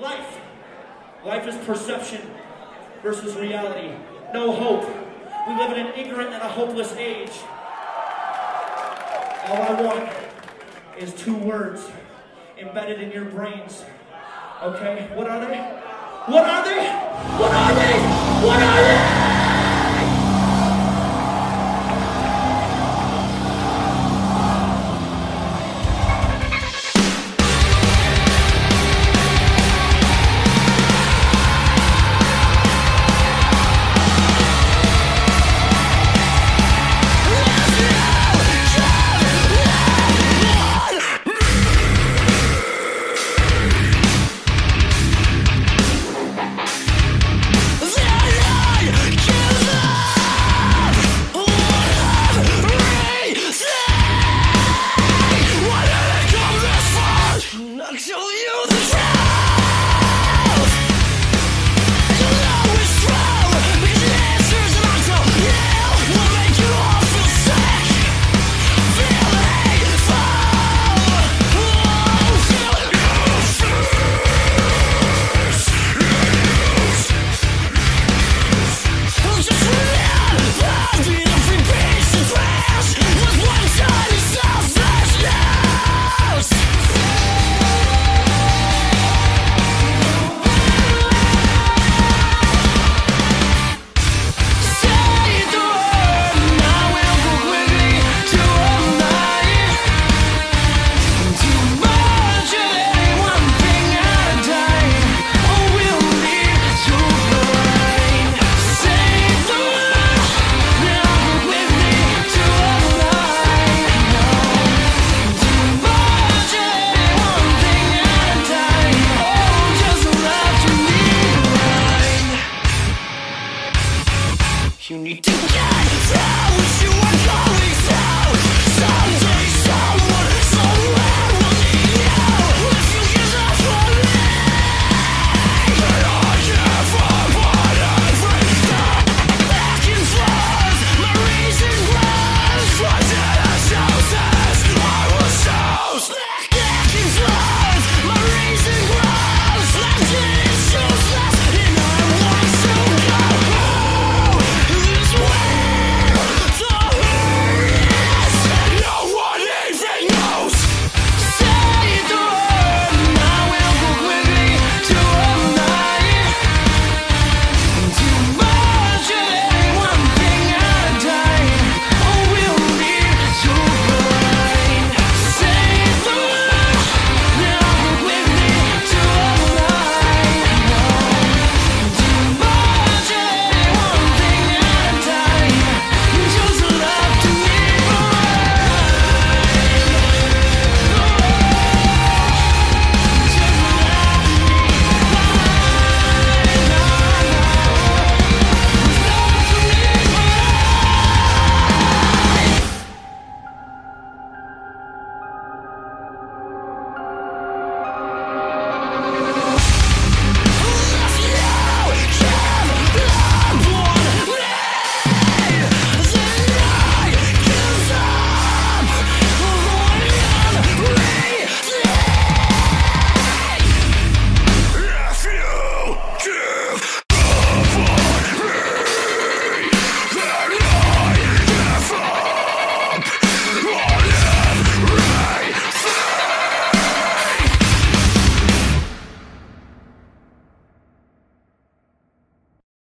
Life. Life is perception versus reality. No hope. We live in an ignorant and a hopeless age. All I want is two words embedded in your brains. Okay? What are they? What are they? What are they? What are they?